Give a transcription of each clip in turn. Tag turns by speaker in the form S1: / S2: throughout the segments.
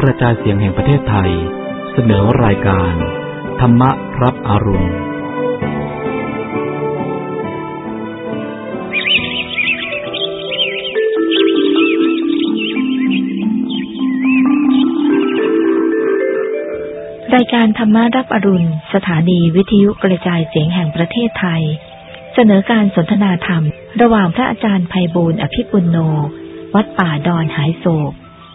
S1: กระจายเสียงแห่งประเทศไทย เสนอรายการ ธรรมรับอรุณ
S2: รายการธรรมารับอรุณ สถานีวิทยุกระจายเสียงแห่งประเทศไทย เสนอการสนทนาธรรม ระหว่างพระอาจารย์ไพบูลอภิปุณโน วัดป่าดอนหายโศก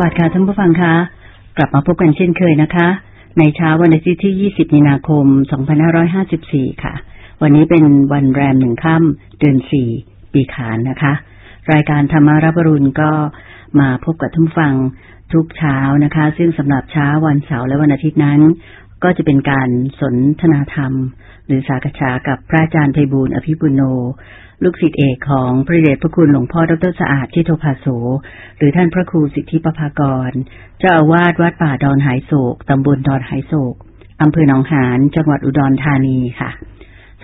S3: วัสดิ์ค่ะท่านผู้ฟังคะ กลับมาพบกันเช่นเคยนะคะ ในเช้าวันอาทิตย์ที่ 20 มีนาคม 2554 ค่ะ วันนี้เป็นวันแรมหนึ่งค่ำเดือน 4 ปีขานนะคะ รายการธรรมารับรุณก็มาพบกับท่านผู้ฟังทุกเช้านะคะ ซึ่งสำหรับเช้าวันเสาร์และวันอาทิตย์นั้น ก็จะเป็นการสนทนาธรรม หรือสากฉากับพระอาจารย์ไพบูลอภิปุโน ลูกศิษย์เอกของพระเดชพระคุณหลวงพ่อดรสะอาดที่โทภาโส หรือท่านพระครูสิทธิปภากร เจ้าอาวาสวัดป่าดอนหายโศก ตำบลดอนหายโศก อำเภอหนองหานจังหวัดอุดรธานีค่ะ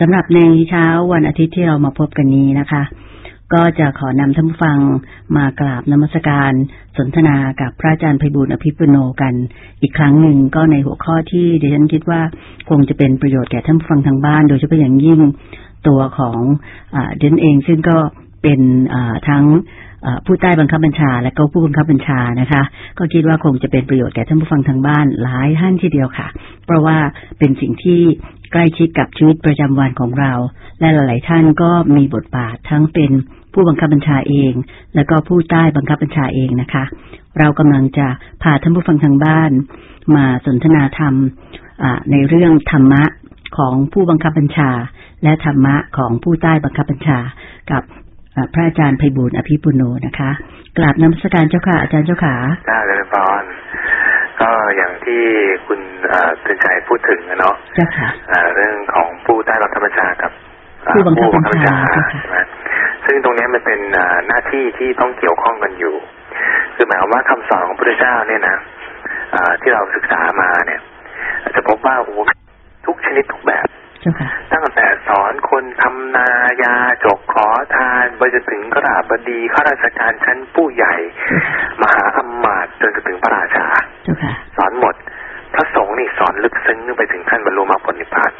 S3: สำหรับในเช้าวันอาทิตย์ที่เรามาพบกันนี้นะคะ ก็จะขอนำท่านผู้ฟังมากราบนมัสการ สนทนากับพระอาจารย์ไพบูลอภิปุโนกัน อีกครั้งหนึ่งก็ในหัวข้อที่ดิฉันคิดว่าคงจะเป็นประโยชน์แก่ท่านผู้ฟังทางบ้าน โดยเฉพาะอย่างยิ่งตัวของอดิฉันเองซึ่งก็เป็นทั้งผู้ใต้บังคับบัญชา และก็ผู้บังคับบัญชานะคะ ก็คิดว่าคงจะเป็นประโยชน์แก่ท่านผู้ฟังทางบ้านหลายท่านทีเดียวค่ะ เพราะว่าเป็นสิ่งที่ใกล้ชิดกับชีวิตประจำวันของเรา และหลาย ๆ ท่านก็มีบทบาททั้งเป็น ผู้บังคับบัญชาเอง และก็ผู้ใต้บังคับบัญชาเองนะคะ เรากำลังจะพาท่านผู้ฟังทางบ้าน มาสนทนาธรรมในเรื่องธรรมะของผู้บังคับบัญชา และธรรมะของผู้ใต้บังคับบัญชากับพระอาจารย์ไพบูลย์อภิปุโนนะคะกราบนมัสการเจ้าค่ะอาจารย์เจ้าขา
S4: จ้าเจริญพรก็อย่างที่คุณเตือนใจพูดถึงนะเนาะ
S3: เจ้าค่ะ
S4: เรื่องของผู้ใต้บังคับบัญชากับ
S3: ผู้บังคับบัญชา
S4: ใช่ไหม ซึ่งตรงนี้มันเป็นหน้าที่ที่ต้องเกี่ยวข้องกันอยู่ คือหมายความว่าคำสอนของพระเจ้าเนี่ยนะที่เราศึกษามาเนี่ยจะพบว่าโอ้ทุกชนิดทุกแบบตั้งแต่สอนคนทำนายาจกขอทานไปจนถึงกราบดีข้าราชการชั้นผู้ใหญ่ มหาอมาตย์จนถึงพระราชาสอนหมด พระสงฆ์นี่สอนลึกซึ้งไปถึงขั้นบรรลุมรรคผลนิพพาน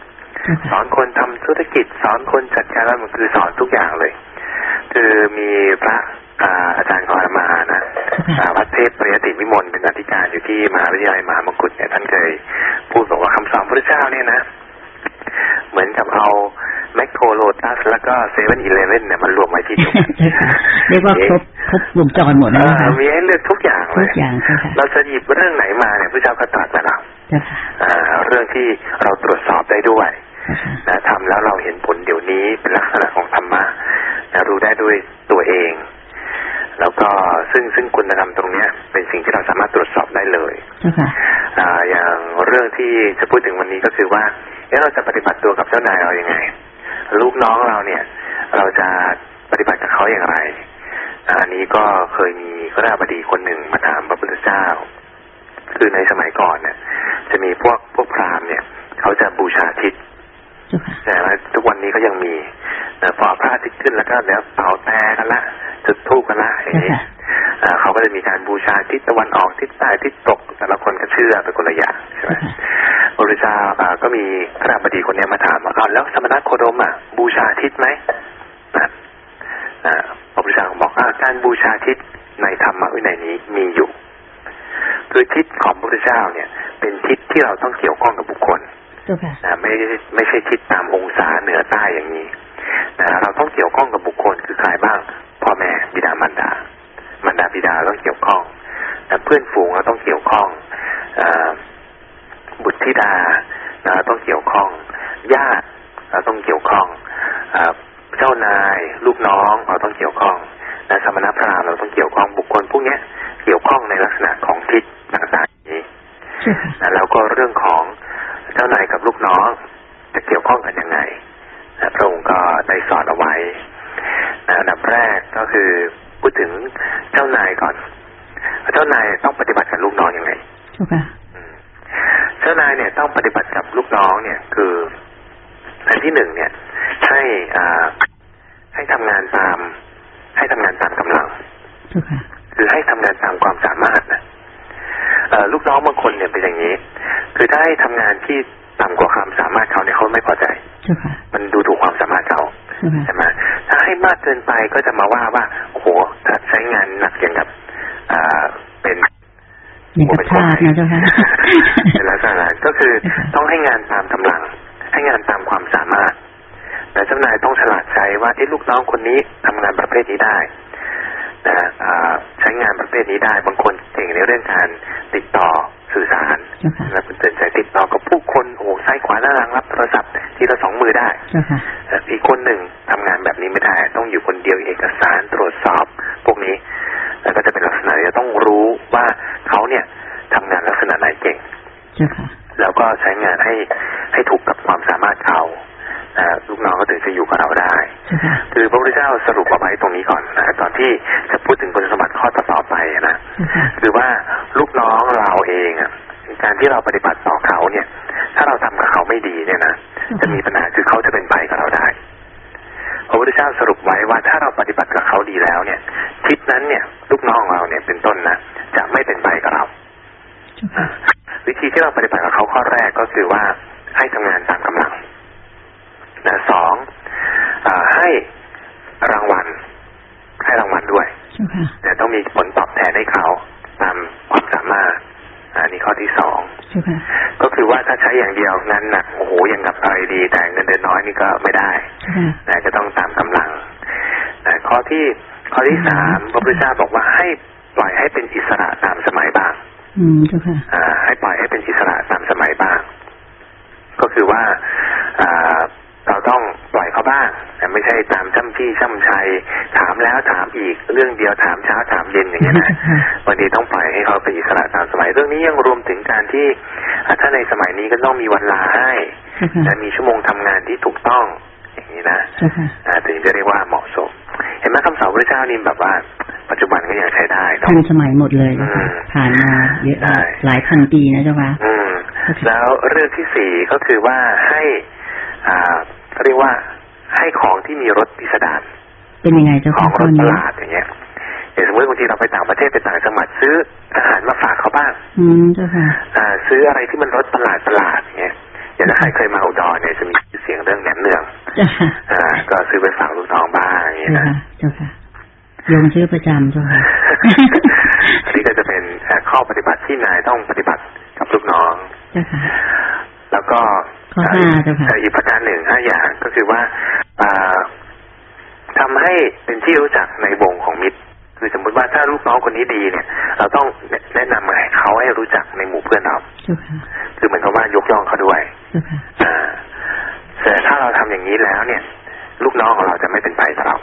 S4: สอนคนทำธุรกิจ สอนคนจัดการแล้วมันคือสอนทุกอย่างเลย คือมีพระอาจารย์ของอามานะวัดเทพปริยติวิมลเป็นอธิการอยู่ที่มหาวิทยาลัยมหามงกุฎเนี่ยท่านเคยพูดบอกว่าคำสอนพระเจ้าเนี่ยนะ เหมือนกับเอาแมคโครโลตัสแล้วก็เซเว่นอีเลฟเว่นเนี่ยมันรวมไว้ที่เดียว
S3: เรียกว่าครบครบวงจรหมดแล้วนะคะ
S4: มีให้เลือกทุกอย่างเลย
S3: ทุกอย่างใช่ค่ะ
S4: เราจะหยิบเรื่องไหนมาเนี่ยพระเจ้าก็ตรัสมาแล้วเรื่องที่เราตรวจสอบได้ด้วย นะทำแล้วเราเห็นผลเดี๋ยวนี้เป็นลักษณะของธรรมะนะรู้ได้ด้วยตัวเอง แล้วก็ซึ่งซึ่งคุณธรรมตรงเนี้ย เป็นสิ่งที่เราสามารถตรวจสอบได้เลยอ่าอย่างเรื่องที่จะพูดถึงวันนี้ก็คือว่าเอ๊ะเราจะปฏิบัติตัวกับเจ้านายเรายัางไง ลูกน้องเราเนี่ย เราจะปฏิบัติกับเขาอย่างไรอันนี้ก็เคยมีข้าราชบดีคนหนึ่งมาถามพระพุทธเจ้า คือในสมัยก่อนเนี่ยจะมีพวกพวกพราหมณ์เนี่ย เขาจะบูชาทิศ แต่ว่าทุกวันนี้ก็ยังมีแต่พอพระอาทิตย์ขึ้นแล้วก็เดี๋ยวเป่าแต่กันละจุดธูปกันละอย่างนี้เขาก็จะมีการบูชาทิศตะวันออกทิศใต้ทิศตกแต่ละคนก็เชื่อเป็นคนละอย่างใช่ไหมพระพุทธเจ้าก็มีพระบดีคนนี้มาถามว่าอ้าวแล้วสมณะโคดมอะบูชาทิศไหมนะพระพุทธเจ้าบอกว่าการบูชาทิศในธรรมวินัยนี้มีอยู่ คือทิศของพระพุทธเจ้าเนี่ย เป็นทิศที่เราต้องเกี่ยวข้องกับบุคคล นะไม่ไม่ใช่ทิศตามองศาเหนือใต้อย่างนี้นะเราต้องเกี่ยวข้องกับบุคคลคือใครบ้างพ่อแม่บิดามารดา มารดาบิดาต้องเกี่ยวข้องนะเพื่อนฝูงเราต้องเกี่ยวข้องอบุตรธิดาเราต้องเกี่ยวข้อง ญาติเราต้องเกี่ยวข้องอเจ้านาย ลูกน้องเราต้องเกี่ยวข้องและสมณพราหมณ์เราต้องเกี่ยวข้องบุคคลพวกนี้เกี่ยวข้องในลักษณะของทิศต่างๆนี้แล้วก็เรื่องของเจ้านายกับลูกน้อง จะเกี่ยวข้องกันยังไงพระองค์ก็ได้สอนเอาไว้อันดับแรกก็คือพูดถึงเจ้านายก่อน เจ้านายต้องปฏิบัติกับลูกน้องอยังไงเจ้านายเนี่ยต้องปฏิบัติกับลูกน้องเนี่ย คืออันที่หนึ่งเนี่ย ให้อ่าให้ทำงานตาม ให้ทำงานตามกำลังคือให้ทำงานตามความสามารถนะ ลูกน้องบางคนเนี่ยเป็นอย่างนี้ คือถ้าให้ทำงานที่ต่ำกว่าความสามารถเขาเนี่ยเขาไม่พอใจ มันดูถูกความสามารถเขาใช่ไหมถ้าให้มากเกินไปก็จะมาว่าว่าโอ้โหถ้าใช้งานหนักอย่างกับอ่าเป็น
S3: มีกระชากนะเจ้าค่ะ
S4: เป็นลักษณะก็คือต้องให้งานตามกำลัง ให้งานตามความสามารถแต่เจ้านายต้องฉลาดใช้ว่าไอ้ลูกน้องคนนี้ทำงานประเภทนี้ได้ นะใช้งานประเภทนี้ได้บางคนเก่งในเรื่องการติดต่อสื่อสารและเป็นเตือนใจติดต่อกับผู้คนโอ้ซ้ายขวาหน้าหลังรับโทรศัพท์ทีละสองมือได้อีกคนหนึ่งทำงานแบบนี้ไม่ได้ ต้องอยู่คนเดียวเอกสารตรวจสอบ พวกนี้แล้วก็จะเป็นลักษณะจะต้องรู้ว่าเขาเนี่ยทำงานลักษณะไหนเก่งแล้วก็ใช้งานให้ให้ถูกกับความสามารถเขา ลูกน้องก็ถึงจะอยู่กับเราได้ คือพระพุทธเจ้าสรุปเอาไว้ตรงนี้ก่อนนะตอนที่จะพูดถึงคุณสมบัติข้อต่อไปนะคือว่าลูกน้องเราเองอะการที่เราปฏิบัติต่อเขาเนี่ย ถ้าเราทำกับเขาไม่ดีเนี่ยนะจะมีปัญหาคือเขาจะเป็นไปกับเราได้พระพุทธเจ้าสรุปไว้ว่าถ้าเราปฏิบัติกับเขาดีแล้วเนี่ยทิศนั้นเนี่ย ลูกน้องเราเนี่ยเป็นต้นนะจะไม่เป็นไปกับเราวิธีที่เราปฏิบัติกับเขาข้อแรกก็คือว่าให้ทำงานตามกำลัง นะสองอให้รางวัล ให้รางวัลด้วยแต่ต้องมีผลตอบแทนให้เขาตามความสามารถอันนี้ข้อที่สองก็คือว่าถ้าใช้อย่างเดียวงานหนักโอ้โหยังกับอะไรดี แต่เงินเดือนน้อยนี่ก็ไม่ได้แต่จะต้องตามกำลังแต่ข้อที่ข้อที่สามพระพุทธเจ้าบอกว่าให้ปล่อยให้เป็นอิสระตามสมัยบ้าง
S3: อืมจ้าค่ะ
S4: ให้ปล่อยให้เป็นอิสระตามสมัยบ้าง ก็คือว่าอ่า เราต้องปล่อยเขาบ้างแต่ไม่ใช่ตามช่ำที่ช่ำชัย ถามแล้วถามอีกเรื่องเดียวถามเช้าถามเย็นอย่างเงี้ยนะวันนี้ต้องปล่อยให้เขาเป็นอิสระตามสมัย เรื่องนี้ยังรวมถึงการที่ถ้าในสมัยนี้ก็ต้องมีวันลาให้และมีชั่วโมงทำงานที่ถูกต้องอย่างนี้นะถึงจะเรียกว่าเหมาะสม เห็นไหมคำสอนพระเจ้านี่แบบว่าปัจจุบันก็ยังใช้ได้
S3: ทันสมัยหมดเลยผ่านมาเยอะหลายพันปีนะเจ้าค่ะ
S4: แล้วเรื่องที่สี่ก็คือว่าให้ อ่าเขาเรียกว่าให้ของที่มีรสพิสดาร
S3: เป็นยังไงเจ้า
S4: ของรสประหลาดอย่างเงี้ยอย่างสมมติบางทีเราไปต่างประเทศไปต่างจังหวัดซื้ออาหารมาฝากเขาบ้าง
S3: อืมเจ้าค่ะ
S4: อ่า ซื้ออะไรที่มันรสประหลาดประหลาดอย่างเงี้ยอย่างถ้าใครเคยมาอุดรเนี่ยจะมีเสียงเรื่องแหนมเนืองอ่า ก็ซื้อไปฝากลูกน้องบ้างอย่างเงี้ยนะ
S3: เจ้าค่ะโยมชื่อประจำเจ้าค่ะ
S4: อันนี้ก็จะเป็นข้อปฏิบัติที่นายต้องปฏิบัติกับลูกน้อง
S3: เจ้าค่ะ
S4: แล้วก็
S3: ข้อห้าเจ้าค่ะ
S4: อีกประการหนึ่งห้าอย่างก็คือว่าอ่าทำให้เป็นที่รู้จักในวงของมิตร คือสมมติว่าถ้าลูกน้องคนนี้ดีเนี่ย เราต้องแนะนำให้เขาให้รู้จักในหมู่เพื่อนเราคือเหมือนกับว่ายกย่องเขาด้วยอ่าแต่ถ้าเราทำอย่างนี้แล้วเนี่ย ลูกน้องของเราจะไม่เป็นไปกับเรา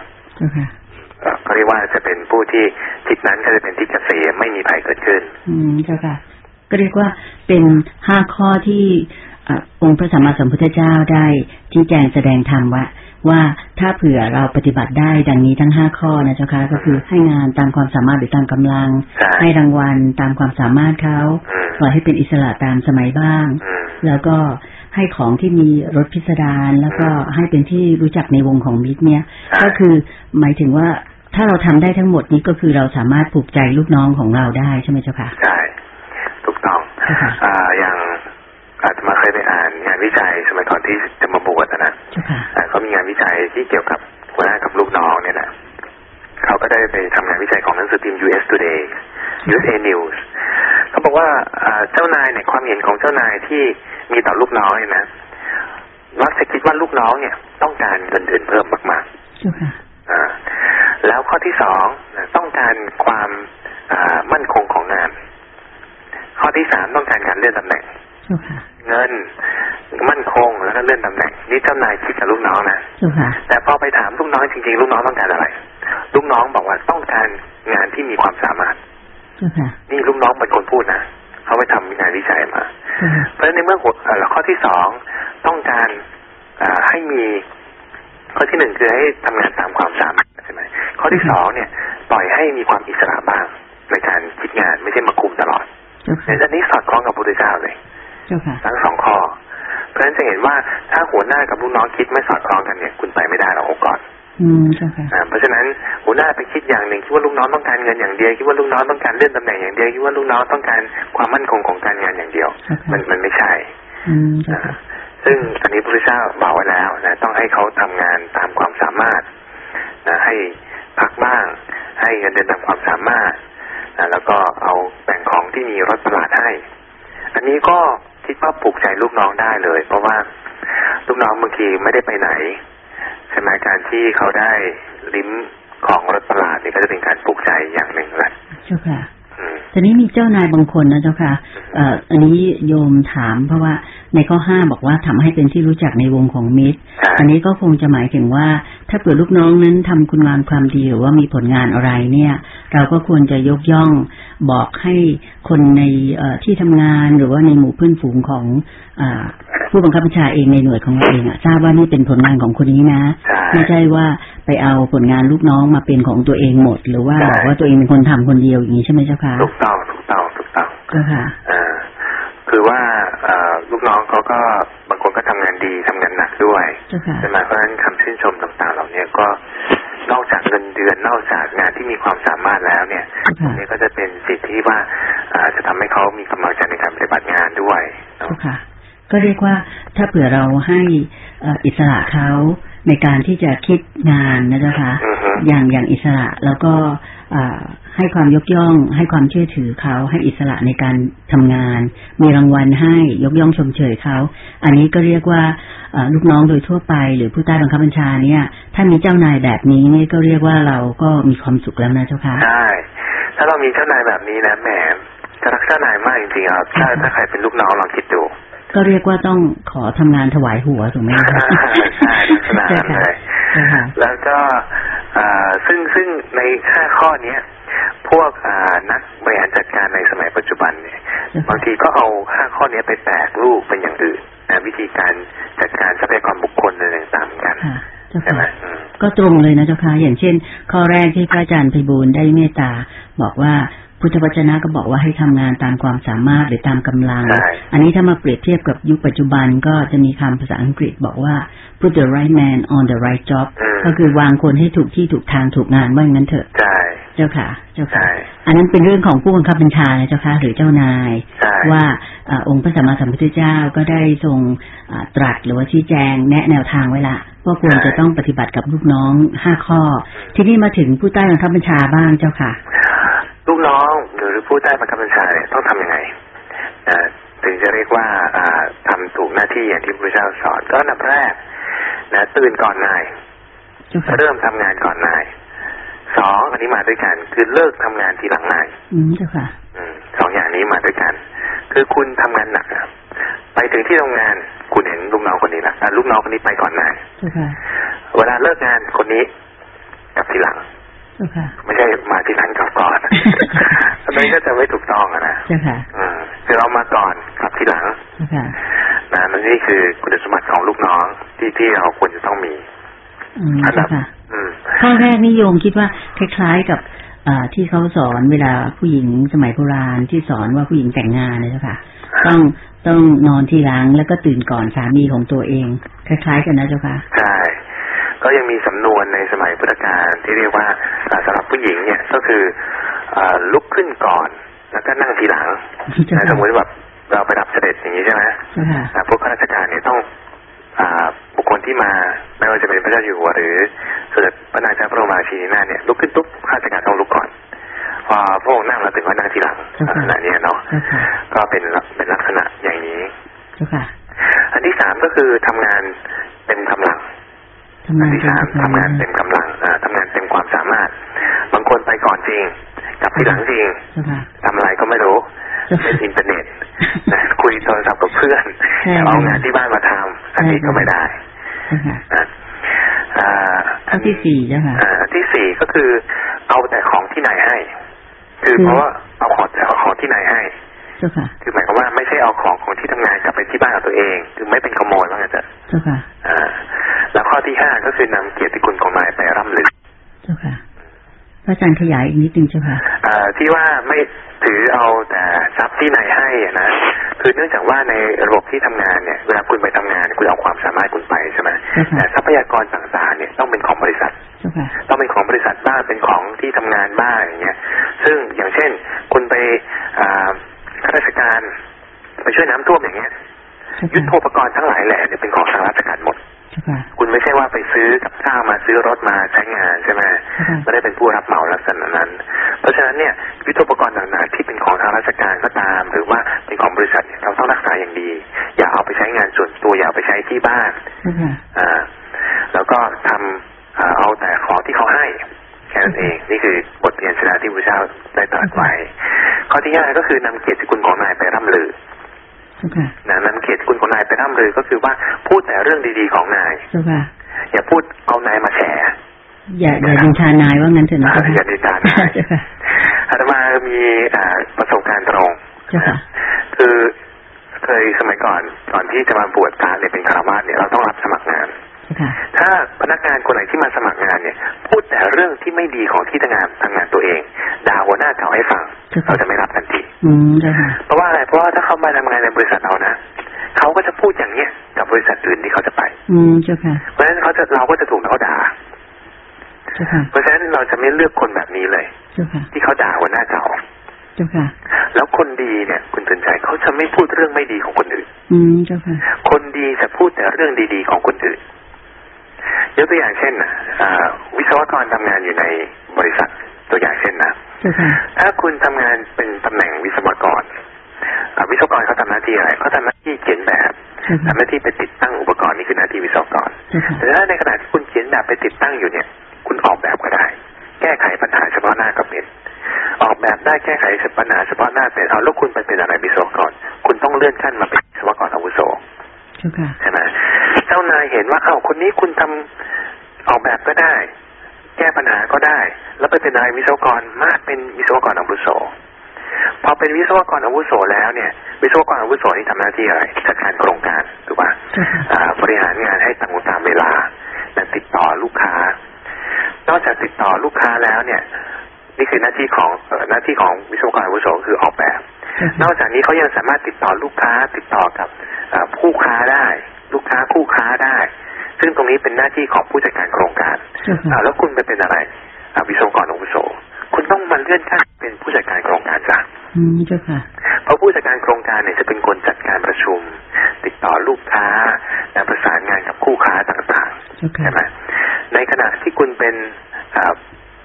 S4: เขาเรียกว่าจะเป็นผู้ที่ทิศนั้นก็จะเป็นทิศเกษมไม่มีภัยเกิดขึ้น
S3: อืมเจ้าค่ะก็เรียกว่าเป็นห้าข้อที่ องค์พระสัมมาสัมพุทธเจ้าได้ชี้แจงแสดงธรรมว่าว่าถ้าเผื่อเราปฏิบัติได้ดังนี้ทั้งห้าข้อนะเจ้าค่ะก็คือให้งานตามความสามารถหรือตามกำลัง ให้รางวัลตามความสามารถเขาปล่อยให้เป็นอิสระตามสมัยบ้าง แล้วก็ให้ของที่มีรสพิสดารแล้วก็ให้เป็นที่รู้จักในวงของมิตรเนี่ย ก็คือหมายถึงว่าถ้าเราทำได้ทั้งหมดนี้ก็คือเราสามารถผูกใจลูกน้องของเราได้ใช่ไหมเจ้าค่ะ
S4: ใช่ถูกต้องอ่าอย่าง อาจจะมาเคยไปอ่านงานวิจัยสมัยก่อนที่จะมาบวชนะเขามีงานวิจัยที่เกี่ยวกับหัวหน้ากับลูกน้องเนี่ยนะเขาก็ได้ไปทำงานวิจัยของหนังสือพิมพ์ US Today USA News เขาบอกว่าเจ้านายเนี่ยความเห็นของเจ้านายที่มีต่อลูกน้องเนี่ยนะมักจะคิดว่าลูกน้องเนี่ย ต้องการเงินเดือนเพิ่มมากๆแล้วข้อที่สองต้องการความมั่นคงของงาน ข้อที่สามต้องการการเลื่อนตำแหน่ง เงินมั่นคงแล้วก็เลื่อนตำแหน่งนี่เจ้านายคิดกับลูกน้องนะแต่พอไปถามลูกน้องจริงๆลูกน้องต้องการอะไร ลูกน้องบอกว่าต้องการงานที่มีความสามารถนี่ลูกน้องเป็นคนพูดนะเขาไปทำงานวิจัยมา เพราะฉะนั้นในเมื่อข้อที่สองต้องการอให้มีข้อที่หนึ่งคือให้ทำงานตามความสามารถใช่ไหมข้อที่สองเนี่ย ปล่อยให้มีความอิสระบ้างในการคิดงานไม่ใช่มาคุมตลอดในอันนี้สอดคล้องกับพระพุทธเจ้าเลย ทั้งสองข้อ เพราะฉะนั้นจะเห็นว่าถ้าหัวหน้ากับลูกน้องคิดไม่สอดคล้องกันเนี่ย คุณไปไม่ได้หรอกองค์กรเพราะฉะนั้นหัวหน้าไปคิดอย่างหนึ่งคิดว่าลูกน้องต้องการเงินอย่างเดียวคิดว่าลูกน้องต้องการเลื่อนตำแหน่งอย่างเดียวคิดว่าลูกน้องต้องการความมั่นคงของการงานอย่างเดียว มันมันไม่ใช่ซึ่งอันนี้พระพุทธเจ้าบอกไว้แล้วนะต้องให้เขาทำงานตามความสามารถนะให้พักบ้าง ให้เงินเดือนตามความสามารถนะแล้วก็เอาแบ่งของที่มีรถประหลาดให้ อันนี้ก็ คิดว่าปลุกใจลูกน้องได้เลย เพราะว่าลูกน้องบางทีไม่ได้ไปไหนใช่ไหมการที่เขาได้ลิ้มของรถประหลาดนี่ก็จะเป็นการปลุกใจอย่างหนึ่งแหละ
S3: เจ้าค่ะ ทีนี้มีเจ้านายบางคนนะเจ้าค่ะเอ่ออันนี้โยมถามเพราะว่าในข้อห้าบอกว่าทำให้เป็นที่รู้จักในวงของมิตร อันนี้ก็คงจะหมายถึงว่า ถ้าเกิดลูกน้องนั้นทำคุณงานความดีหรือว่ามีผลงานอะไรเนี่ย เราก็ควรจะยกย่องบอกให้คนในที่ทำงานหรือว่าในหมู่เพื่อนฝูงของอผู้บังคับบัญชาเองในหน่วยของเราเองอะทราบว่านี่เป็นผลงานของคนนี้นะ ไม่ใช่ว่าไปเอาผลงานลูกน้องมาเป็นของตัวเองหมด หรือว่าบอกว่าตัวเองเป็นคนทำคนเดียวอย่างนี้ใช่ไหมเจ้าค่ะ
S4: ถูกต้องถูกต้องถูกต้อง
S3: ก็ค่ะ
S4: คือว่าลูกน้องเขาก็บางคนก็ทำงานดีทำงานหนักด้วยใช่ไหมเพราะฉะนั้นคำชื่นชมต่างๆ เหล่านี้ก็นอกจากเงินเดือนนอกจากงานที่มีความสามารถแล้วเนี่ยตรงนี้ก็จะเป็นสิทธิที่ว่าจะทำให้เขามีกำลังใจในการปฏิบัติงานด้วย
S3: ค่ะ ก็เรียกว่าถ้าเผื่อเราให้อิสระเขาในการที่จะคิดงานนะเจ้าคะอย่างอย่างอิสระแล้วก็ ให้ความยกย่อง ให้ความเชื่อถือเขาให้อิสระในการทำงาน มีรางวัลให้ยกย่องชมเชยเขาอันนี้ก็เรียกว่าลูกน้องโดยทั่วไป หรือผู้ใต้บังคับบัญชาเนี่ยถ้ามีเจ้านายแบบนี้นี่ก็เรียกว่าเราก็มีความสุขแล้วนะเจ้าค่ะ
S4: ใช่ถ้าเรามีเจ้านายแบบนี้นะแหมจะรักเจ้านายมากจริงๆครับถ้าถ้าใครเป็นลูกน้องลองคิดดู
S3: ก็เรียกว่าต้องขอทำงานถวายหัวถูกไหมใช่
S4: ใช่ขนาดนั้นเลยแล้วก็ซึ่งซึ่งในห้าข้อเนี้ยพวกนักบริหารจัดการในสมัยปัจจุบันเนี่ยบางทีก็เอาห้าข้อนี้ไปแตกรูปเป็นอย่างอื่นนะวิธีการจัดการทรัพยากรบุคคลอะไรต่างๆกันใช่ไหม
S3: ก็ตรงเลยนะเจ้าค่ะอย่างเช่น ข้อแรกที่พระอาจารย์ไพบูลได้เมตตาบอกว่า พุทธวจนะก็บอกว่าให้ทำงานตามความสามารถหรือตามกำลัง อันนี้ถ้ามาเปรียบเทียบกับยุคปัจจุบันก็จะมีคำภาษาอังกฤษบอกว่า put the right man on the right job ก็คือวางคนให้ถูกที่ถูกทางถูกงานว่างั้นเถอะ
S4: ใช่
S3: เจ้าค่ะ เจ้าค่ะ อันนั้นเป็นเรื่องของผู้บังคับบัญชาเจ้าค่ะหรือเจ้านาย ว่าองค์พระสัมมาสัมพุทธเจ้าก็ได้ทรงตรัสหรือว่าชี้แจงแนะแนวทางไว้ละว่าควรจะต้องปฏิบัติกับลูกน้องห้าข้อ ที่นี่มาถึงผู้ใต้บังคับบัญชาบ้างเจ้าค่ะ
S4: ลูกน้องหรือผู้ใต้บังคับบัญชาเนี่ยต้องทํำยังไงถึงจะเรียกว่าทำถูกหน้าที่อย่างที่พระเจ้าสอนก็อันดับแรกนะตื่นก่อนนาย เริ่มทำงานก่อนนายสองอันนี้มาด้วยกัน คือเลิกทำงานทีหลังนาย
S3: อืมเจ้าค่ะ
S4: สองอย่างนี้มาด้วยกัน คือคุณทำงานหนักไปถึงที่โรงงานคุณเห็นลูกน้องคนนี้ละลูกน้องคนนี้ไปก่อนนายเวลาเลิกงานคนนี้กลับทีหลัง ไม่ใช่มาที่ร้านกลับก่อนอันนี้ก็จะไม่ถูกต้องนะ
S3: ใช่ค่ะ
S4: คือเรามาก่อนกลับทีหลังนะมันนี่คือคุณสมบัติของลูกน้องที่ที่เราควรจะต้องมี
S3: อันดับข้อแรกนิยมคิดว่าคล้ายๆกับอที่เขาสอนเวลาผู้หญิงสมัยโบราณที่สอนว่าผู้หญิงแต่งงานนะเจ้าค่ะ ต้องต้องนอนที่หลังแล้วก็ตื่นก่อนสามีของตัวเอง คล้าย ๆ กันนะเจ้าค่ะ
S4: ใช่ ก็ยังมีสำนวนในสมัยพุทธกาลที่เรียกว่าสำหรับผู้หญิงเนี่ยก็คืออลุกขึ้นก่อน แล้วก็นั่งทีหลังสมมติแบบเราไปรับเสด็จอย่างนี้ใช่ไหมพวกข้าราชการเนี่ยต้องบุคคลที่ที่มาไม่ว่าจะเป็นพระเจ้าอยู่หัวหรือสมเด็จพระนางเจ้าพระบรมราชินีนาถเนี่ยลุกขึ้นปุ๊บข้าราชการต้องลุกก่อนพอพระองค์นั่งแล้วถึงว่านั่งทีหลังลักษณะนี้เนาะก็เป็นเป็นลักษณะอย่างนี้อันที่สามก็คือทำงานเต็มกำลัง อันที่สามทำงานเต็มกำลังทำงานเต็มความสามารถ บางคนไปก่อนจริงกลับทีหลังจริงทำอะไรก็ไม่รู้เล่นอินเทอร์เน็ตคุยโทรศัพท์กับเพื่อนเอางานที่บ้านมาทำอันนี้ก็ไม่ได้
S3: อันที่สี่ใช่ไหม
S4: อันที่สี่ก็คือเอาแต่ของที่นายให้ คือเพราะว่าเอาของแต่ของที่นายให้คือหมายความว่าไม่ใช่เอาของของที่ทำงานกลับไปที่บ้านของตัวเอง คือไม่เป็นขโมยว่างั้นจะ
S3: เจ้าค่ะ
S4: อ่า แล้วข้อที่ห้าก็คือนำเกียรติคุณของนายไปร่ำลือ
S3: เจ้าค่ะพระอาจารย์ขยายอีกนิดนึงเจ้าค่ะ
S4: อ่าที่ว่าไม่ถือเอาแต่ทรัพย์ที่นายให้นะคือเนื่องจากว่าในระบบที่ทำงานเนี่ยเวลาคุณไปทำงานคุณเอาความสามารถคุณไปใช่ไหมแต่ทรัพยากรต่างๆเนี่ยต้องเป็นของบริษัทต้องเป็นของบริษัทบ้างเป็นของที่ทำงานบ้างอย่างเงี้ยซึ่งอย่างเช่น คุณไปข้าราชการไปช่วยน้ำท่วมอย่างเงี้ยยุทโธปกรณ์ทั้งหลายแหล่เนี่ยเป็นของทางราชการหมด คุณไม่ใช่ว่าไปซื้อกับข้าวมาซื้อรถมาใช้งานใช่ไหมไม่ได้เป็นผู้รับเหมาลักษณะนั้น เพราะฉะนั้นเนี่ยวิทยุปกรณ์ต่างๆที่เป็นของทางราชการก็ตาม หรือว่าเป็นของบริษัทเราต้องรักษาอย่างดี อย่าเอาไปใช้งานส่วนตัวอย่าเอาไปใช้ที่บ้านอ่าแล้วก็ทำเอาแต่ของที่เขาให้แค่นั้นเองนี่คือบทเรียนชนะที่พระเจ้าได้ตรัสไว้ข้อที่ห้าก็คือนำเกียรติคุณของนายไปร่ำลือ นะนั้นเขตคุณของนายไปร่ำลือก็คือว่าพูดแต่เรื่องดีๆของนายอย่าพูดเอานายมาแฉ
S3: อย่าอย่าดินทานายว่างั้นเถอะนะ
S4: อย่าดินทานายอาตมามีประสบการณ์ตรงคือเคยสมัยก่อนก่อนที่จะมาบวชพระเนี่ยเป็นคารวะเนี่ยเราต้องรับสมัครงาน ถ้าพนักงานคนไหนที่มาสมัครงานเนี่ย พูดแต่เรื่องที่ไม่ดีของที่ทำงานทำงานตัวเองด่าหัวหน้าเก่าให้ฟังเราจะไม่รับทันทีเพราะว่าอะไรเพราะว่าถ้าเขามาทำงานในบริษัทเรานะเขาก็จะพูดอย่างเนี้ยกับบริษัทอื่นที่เขาจะไป
S3: อืมเจ้าค่ะ
S4: เพราะฉะนั้นเขาจะเราก็จะถูกเขาด่าเพราะฉะนั้นเราจะไม่เลือกคนแบบนี้เลยที่เขาด่าหัวหน้าเก่าแล้วคนดีเนี่ยคุณสนใจเขาจะไม่พูดเรื่องไม่ดีของคนอื่น
S3: อืมเจ้าค่ะ
S4: คนดีจะพูดแต่เรื่องดีๆของคนอื่น ยกตัวอย่างเช่นนะวิศวกรทำงานอยู่ในบริษัทตัวอย่างเช่นนะถ้าคุณทำงานเป็นตำแหน่งวิศวกรวิศวกรเขาทำหน้าที่อะไรเขาทำหน้าที่เขียนแบบทำหน้าที่ไปติดตั้งอุปกรณ์นี่คือหน้าที่วิศวกรแต่ถ้าในขณะที่คุณเขียนแบบไปติดตั้งอยู่เนี่ย คุณออกแบบก็ได้ แก้ไขปัญหาเฉพาะหน้าก็เป็นออกแบบได้แก้ไขปัญหาเฉพาะหน้าเป็นเอาแล้วคุณไปเป็นอะไรวิศวกรคุณต้องเลื่อนขั้นมาเป็นวิศวกรอาวุโสใช่ไหมเจ้านายเห็นว่าเอ้าคนนี้คุณทำ ออกแบบก็ได้ แก้ปัญหาก็ได้ แล้วไปเป็นนายวิศวกรมากเป็นวิศวกรอาวุโสพอเป็นวิศวกรอาวุโสแล้วเนี่ย วิศวกรอาวุโสนี่ทำหน้าที่อะไรจัดการโครงการถูกป่ะบริหารงานให้ตามตามเวลาและติดต่อลูกค้า นอกจากติดต่อลูกค้าแล้วเนี่ย นี่คือหน้าที่ของหน้าที่ของวิศวกรอาวุโสคือออกแบบ นอกจากนี้เขายังสามารถติดต่อลูกค้า ติดต่อกับผู้ค้าได้ ลูกค้าคู่ค้าได้ ซึ่งตรงนี้เป็นหน้าที่ของผู้จัดการโครงการแล้วคุณไปเป็นอะไรวิศวกรอาวุโสคุณต้องมาเลื่อนขั้นเป็นผู้จัดการโครงการจ้ะ
S3: อืมเจ้าค่ะ
S4: เพราะผู้จัดการโครงการเนี่ยจะเป็นคนจัดการประชุม ติดต่อลูกค้าและประสานงานกับคู่ค้าต่างๆใช่ไหมในขณะที่คุณเป็น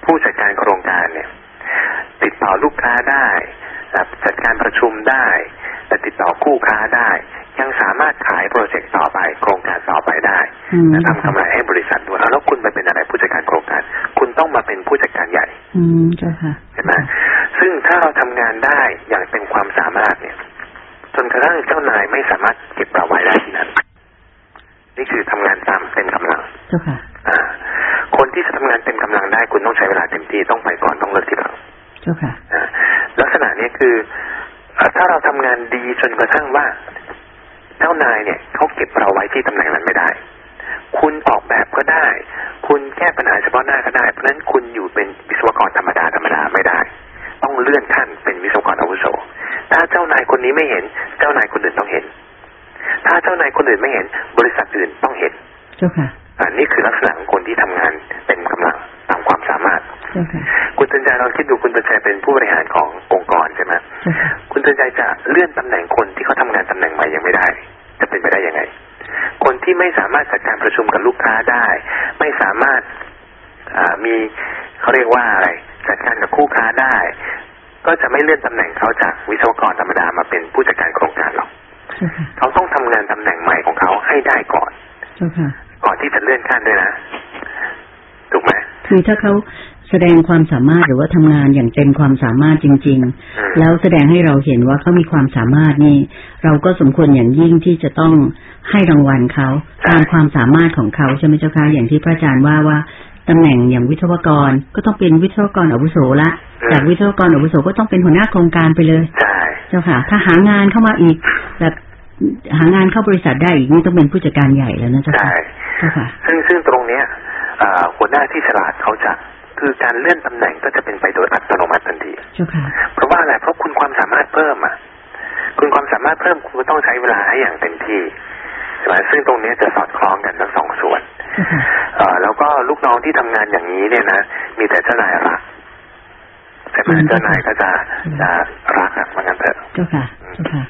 S4: ผู้จัดการโครงการเนี่ย ติดต่อลูกค้าได้จัดการประชุมได้แต่ติดต่อคู่ค้าได้ ยังสามารถขายโปรเจกต์ต่อไป โครงการต่อไปได้และทำกำไรให้บริษัทด้วยแล้วคุณไปเป็นอะไรผู้จัดการโครงการ คุณต้องมาเป็นผู้จัดการใหญ่
S3: อืมใช่ค่ะ
S4: เห็นไหมซึ่งถ้าเราทำงานได้อย่างเต็มความสามารถเนี่ยจนกระทั่งเจ้านายไม่สามารถเก็บเราไว้ได้ที่นั้น นี่คือทำงานตามเต็มกำลัง
S3: เจ้าค่ะ
S4: อ่าคนที่จะทำงานเต็มกำลังได้คุณต้องใช้เวลาเต็มที่ต้องไปก่อนต้องเลิกที่หลัง
S3: เจ้าค่ะ
S4: ลักษณะนี้คือถ้าเราทำงานดีจนกระทั่งว่า เจ้านายเนี่ยเขาเก็บเราไว้ที่ตำแหน่งนั้นไม่ได้ คุณออกแบบก็ได้ คุณแก้ปัญหาเฉพาะหน้าก็ได้ เพราะฉะนั้นคุณอยู่เป็นวิศวกรธรรมดาธรรมดาไม่ได้ ต้องเลื่อนขั้นเป็นวิศวกรอาวุโส ถ้าเจ้านายคนนี้ไม่เห็น เจ้านายคนอื่นต้องเห็น ถ้าเจ้านายคนอื่นไม่เห็น บริษัทอื่นต้องเห็น
S3: เจ้าค่ะ
S4: อันนี้คือลักษณะของคนที่ทำงานเต็มกำลังตามความสามารถ คุณตันใจเราคิดดูคุณตันใจเป็นผู้บริหารขององค์กรใช่ไหมคุณตันใจจะเลื่อนตำแหน่งคนที่เขาทางานตำแหน่งใหม่ยังไม่ได้ จะเป็นไปได้ยังไง คนที่ไม่สามารถจัดการประชุมกับลูกค้าได้ ไม่สามารถมีเขาเรียกว่าอะไรจัดการกับคู่ค้าได้ ก็จะไม่เลื่อนตำแหน่งเขาจากวิศวกรธรรมดามาเป็นผู้จัดการโครงการหรอกเขาต้องทำงานตำแหน่งใหม่ของเขาให้ได้ก่อนก่อนที่จะเลื่อนขั้นด้วยนะถูกไหม
S3: คือถ้าเขา แสดงความสามารถหรือว่าทำงานอย่างเต็มความสามารถจริง ๆ แล้วแสดงให้เราเห็นว่าเขามีความสามารถนี่ เราก็สมควรอย่างยิ่งที่จะต้องให้รางวัลเขาตามความสามารถของเขาใช่ไหมเจ้าค่ะอย่างที่พระอาจารย์ว่าว่าตำแหน่งอย่างวิศวกรก็ต้องเป็นวิศวกรอาวุโสละจากวิศวกรอาวุโสก็ต้องเป็นหัวหน้าโครงการไปเลยเจ้าค่ะ ถ้าหางานเข้ามาอีกแบบหางานเข้าบริษัทได้อีกนี่ต้องเป็นผู้จัดการใหญ่แล้วนะเจ้าค่ะเจ้าค่ะ
S4: ซึ่งซึ่งตรงเนี้ยหัวหน้าที่ฉลาดเขาจะ คือการเลื่อนตำแหน่งก็จะเป็นไปโดยอัตโนมัติทันทีเพราะว่าอะไรเพราะคุณความสามารถเพิ่มอะ คุณความสามารถเพิ่มคุณก็ต้องใช้เวลาให้อย่างเต็มที่ใช่ไหมซึ่งตรงนี้จะสอดคล้องกันทั้งสองส่วนเออแล้วก็ลูกน้องที่ทำงานอย่างนี้เนี่ยนะมีแต่เจ้านายรักใช่ไหมเจ้านายก็จะจะรักอะมันกันเถอะ
S3: เจ้าค่ะเจ้าค่ะ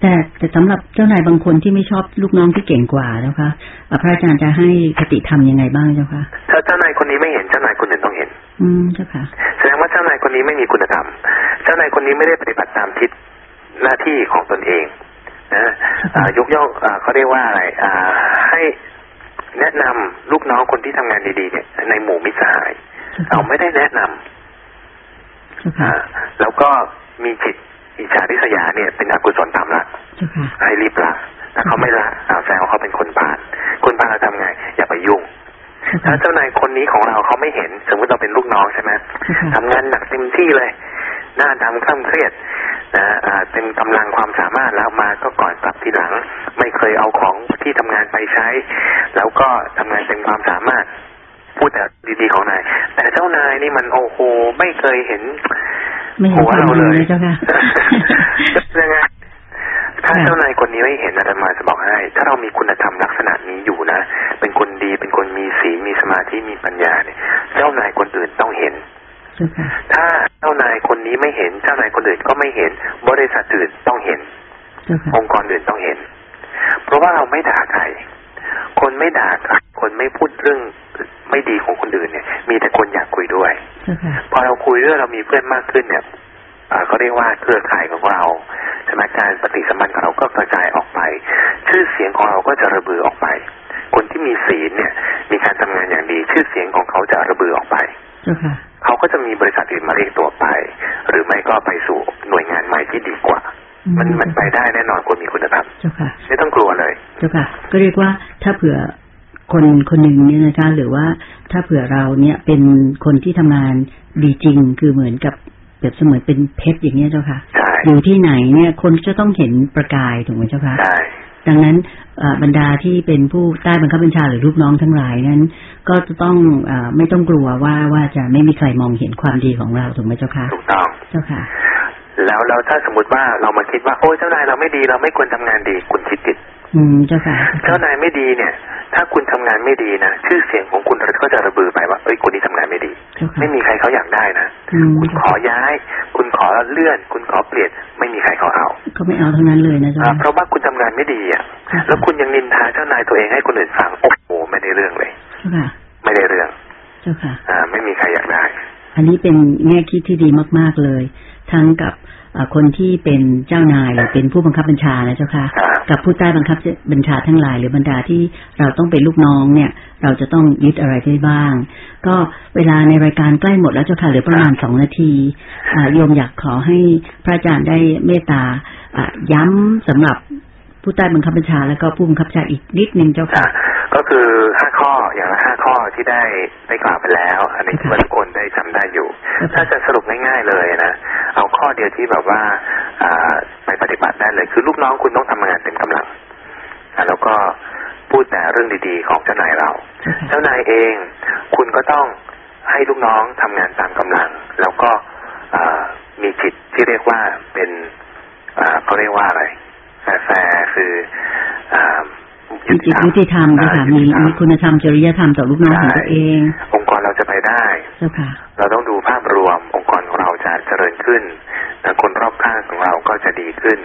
S3: แต่แต่สำหรับเจ้านายบางคนที่ไม่ชอบลูกน้องที่เก่งกว่าแล้วคะพระอาจารย์จะให้คติธรรมยังไงบ้างเจ้าคะ
S4: ถ้าเจ้านายคนนี้ไม่เห็นเจ้านายคนอื่นต้องเห็น
S3: อืมเจ้าค่ะ
S4: แสดงว่าเจ้านายคนนี้ไม่มีคุณธรรม เจ้านายคนนี้ไม่ได้ปฏิบัติตามทิศหน้าที่ของตนเองนะยกย่องเขาเรียกว่าอะไรให้แนะนำลูกน้องคนที่ทำงานดีๆเนี่ยในหมู่มิตรสหายเราไม่ได้แนะนำแล้วก็มีจิต อิจฉาริษยาเนี่ยเป็นอกุศลต่ำละให้รีบละถ้าเขาไม่ละแสดงว่าเขาเป็นคนบาปคนบาปเราทำไง อย่าไปยุ่งถ้าเจ้านายคนนี้ของเราเขาไม่เห็น สมมติเราเป็นลูกน้องใช่ไหมทำงานหนักเต็มที่เลย หน้าดำข้ามเครียดนะเต็มกำลังความสามารถแล้วมาก็ก่อนกลับทีหลัง ไม่เคยเอาของที่ทำงานไปใช้ แล้วก็ทำงานเต็มความสามารถ พูดแต่ดีๆของนาย แต่เจ้านายนี่มันโอ้โหไม่เคยเห็น
S3: ไม่เห็นความดีเลยเจ้าค่ะ
S4: ยังไงถ้าเจ้านายคนนี้ไม่เห็นอาจารย์มาจะบอกให้ ถ้าเรามีคุณธรรมลักษณะนี้อยู่นะ เป็นคนดีเป็นคนมีศีลมีสมาธิมีปัญญาเนี่ยเจ้านายคนอื่นต้องเห็นถ้าเจ้านายคนนี้ไม่เห็น เจ้านายคนอื่นก็ไม่เห็น บริษัทอื่นต้องเห็น องค์กรอื่นต้องเห็น เพราะว่าเราไม่ด่าใครคนไม่ด่าคนไม่พูดเรื่องไม่ดีของคนอื่นเนี่ย มีแต่ พอเราคุยเรื่องเรามีเพื่อนมากขึ้นเนี่ยเขาเรียกว่าเครือข่ายของเราสถานการปฏิสัมพันธ์ของเราก็กระจายออกไป ชื่อเสียงของเราก็จะระเบือออกไป คนที่มีศีลเนี่ย มีการทำงานอย่างดี ชื่อเสียงของเขาจะระเบือออกไปเขาก็จะมีบริษัทอื่นมาเรียกตัวไป หรือไม่ก็ไปสู่หน่วยงานใหม่ที่ดีกว่า มันมันไปได้แน่นอนคนมีคุณธรรมไม่ต้องกลัวเลย
S3: เจ้าค่ะ ก็เรียกว่าถ้าเผื่อ คนคนหนึ่งเนี่ยนะคะหรือว่าถ้าเผื่อเราเนี่ยเป็นคนที่ทำงานดีจริง คือเหมือนกับแบบเสมือนเป็นเพชรอย่างเงี้ยเจ้าค่ะ อยู่ที่ไหนเนี่ยคนจะต้องเห็นประกายถูกไหมเจ้าค่ะดังนั้นบรรดาที่เป็นผู้ใต้บังคับบัญชาหรือลูกน้องทั้งหลายนั้น ก็จะต้องอไม่ต้องกลัวว่าว่าจะไม่มีใครมองเห็นความดีของเราถูกไหมเจ้าค่ะ
S4: ถูกต้อง
S3: เจ้าค่ะ
S4: แล้วแล้วถ้าสมมติว่าเรามาคิดว่าโอ้ยเจ้านายเราไม่ดีเราไม่ควรทำงานดีคุณคิดผิด
S3: อืมเจ้าค่ะ
S4: เจ้านายไม่ดีเนี่ย ถ้าคุณทำงานไม่ดีนะชื่อเสียงของคุณก็จะระเบือไปว่าเอ้ยคนนี้ทำงานไม่ดี ไม่มีใครเขาอยากได้นะคุณขอย้าย คุณขอเลื่อน คุณขอเปลี่ยนไม่มีใครเขาเอา
S3: เขาไม่เอาทั้งนั้นเลยนะจ๊ะ
S4: เพราะว่าคุณทำงานไม่ดีอะ แล้วคุณยังนินทาเจ้านายตัวเองให้คนอื่นฟังโอ้โหไม่ได้เรื่องเลยไม่ได้เรื่อง
S3: เจ้าค่ะ
S4: อ่า ไม่มีใครอยากได้
S3: อันนี้เป็นแง่คิดที่ดีมาก ๆเลย ทั้งกับ คนที่เป็นเจ้านายหรือเป็นผู้บังคับบัญชานะเจ้าค่ะ กับผู้ใต้บังคับบัญชาทั้งหลาย หรือบรรดาที่เราต้องเป็นลูกน้องเนี่ย เราจะต้องยึดอะไรได้บ้าง ก็เวลาในรายการใกล้หมดแล้วเจ้าค่ะเหลือประมาณสองนาทีโยมอยากขอให้พระอาจารย์ได้เมตตาย้ำสำหรับ ผู้ใต้บังคับบัญชาแล้วก็ผู้บังคับบัญชาอีกนิดนึงเจ้าค่ะ
S4: ก็คือห้าข้ออย่างละห้าข้อที่ได้ได้กล่าวไปแล้ว อันนี้ที่ทุกคนได้จำได้อยู่ ถ้าจะสรุปง่ายๆเลยนะเอาข้อเดียวที่แบบว่าไปปฏิบัติได้เลย คือลูกน้องคุณต้องทำงานเต็มกำลังแล้วก็พูดแต่เรื่องดีๆของเจ้านายเรา เจ้านายเองคุณก็ต้องให้ลูกน้องทำงานตามกำลัง แล้วก็มีจิตที่เรียกว่าเป็นเขาเรียกว่าอะไร แฟร์คือ
S3: มีจิตยุติธรรมนะคะมีมีคุณธรรมจริยธรรมต่อลูกน้องของตัวเอง
S4: องค์กรเราจะไปได้เราต้องดูภาพรวมองค์กรของเราจะเจริญขึ้นแต่คนรอบข้างของเราก็จะดีขึ้น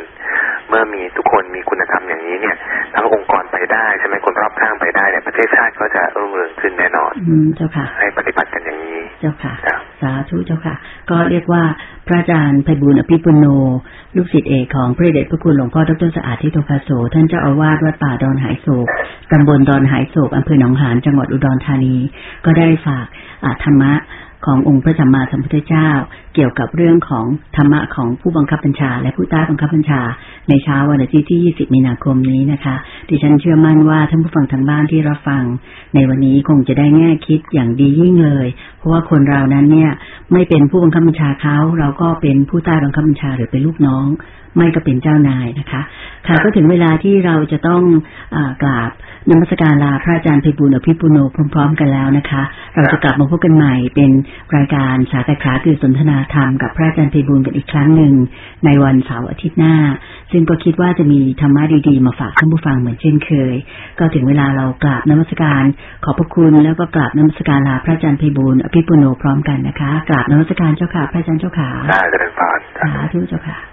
S4: เมื่อมีทุกคนมีคุณธรรมอย่างนี้เนี่ยทั้งองค์กรไปได้ใช่ไหมคนรอบข้างไปได้เนี่ยประเทศชาติก็จะรุ่งเรืองขึ้นแน่นอน
S3: อืมเจ้าค่ะ
S4: ให้ปฏิบัติกันอย่างนี้
S3: เจ้าค่ะ
S4: ครับ
S3: สาธุเจ้าค่ะ ก็เรียกว่า พระอาจารย์ไพบุญอภิปุโน ลูกศิษย์เอกของพระเดชพระคุณหลวงพ่อดรสะอาดทิโตภาโสท่านเจ้าอาวาสวัดป่าดอนหายโศกตำบลดอนหายโศกอำเภอหนองหานจังหวัดอุดรธานี ก็ได้ฝากธรรมะ ขององค์พระสัมมาสัมพุทธเจ้า เกี่ยวกับเรื่องของธรรมะของผู้บังคับบัญชา และผู้ใต้บังคับบัญชา ในเช้าวันอาทิตย์ที่ 20 มีนาคมนี้นะคะ ดิฉันเชื่อมั่นว่าท่านผู้ฟังทางบ้านที่รับฟัง ในวันนี้คงจะได้แง่คิดอย่างดียิ่งเลย เพราะว่าคนเรานั้นเนี่ยไม่เป็นผู้บังคับบัญชาเขาเราก็เป็นผู้ใต้บังคับบัญชาหรือเป็นลูกน้อง ไม่ก็เป็นเจ้านายนะคะ ค่ะก็ถึงเวลาที่เราจะต้องอกราบนมัสการลาพระอาจารย์ไพบุญอภิปุโนพร้อม ๆ กันแล้วนะคะ เราจะกลับมาพบกันใหม่เป็นรายการสาธขาคือสนทนาธรรมกับพระอาจารย์ไพบุญกันอีกครั้งหนึ่งในวันเสาร์อาทิตย์หน้า ซึ่งก็คิดว่าจะมีธรรมะดีๆมาฝากท่านผู้ฟังเหมือนเช่นเคย ก็ถึงเวลาเรากราบนมัสการขอบพระคุณแล้วก็กราบนมัสการลาพระอาจารย์ไพบุญอภิปุโนพร้อมกันนะคะกราบนมัสการเจ้าค่ะพระอาจารย์เจ้าค่ะ
S4: ได้เจริญพร
S3: สาธุเจ้าค่ะ